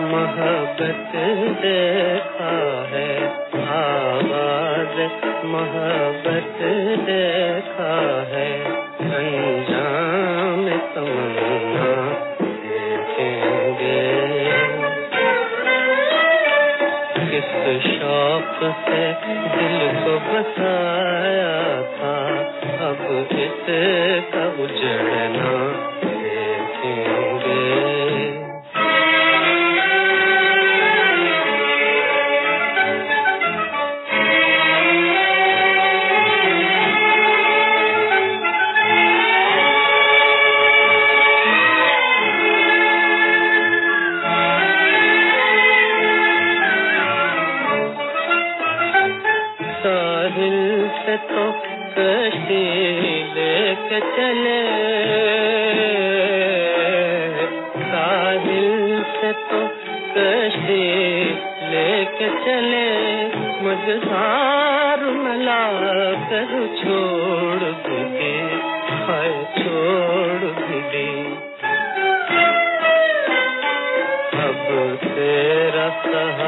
मोहब्बत देखा है। आवाज़ मोहब्बत देखा है। अंजाम तमन्ना देखेंगे। किस शौक से दिल को बसाया था, अब इसका उजड़ साहिल से तो कश्ती लेके चले। साहिल से तो कश्ती लेके चले। मझधार मिला कर छोड़ भी हाय छोड़ भी अब तेरा सहारा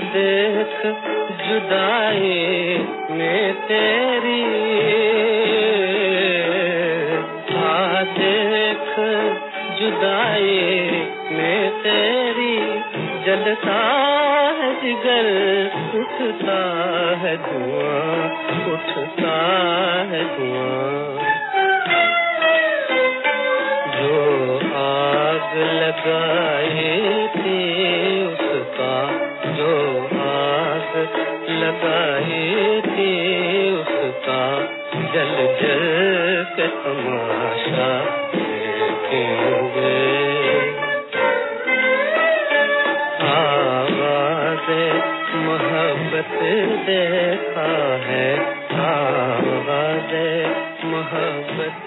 देख जुदाई में तेरी। हाँ देख जुदाई में तेरी। जलता है जिगर, उठता है धुआँ, उठता है धुआँ। जो आग लगाई लगाई थी उसका जल जल के तमाशा देखेंगे आवाज़ मोहब्बत देखा है आवाज़ मोहब्बत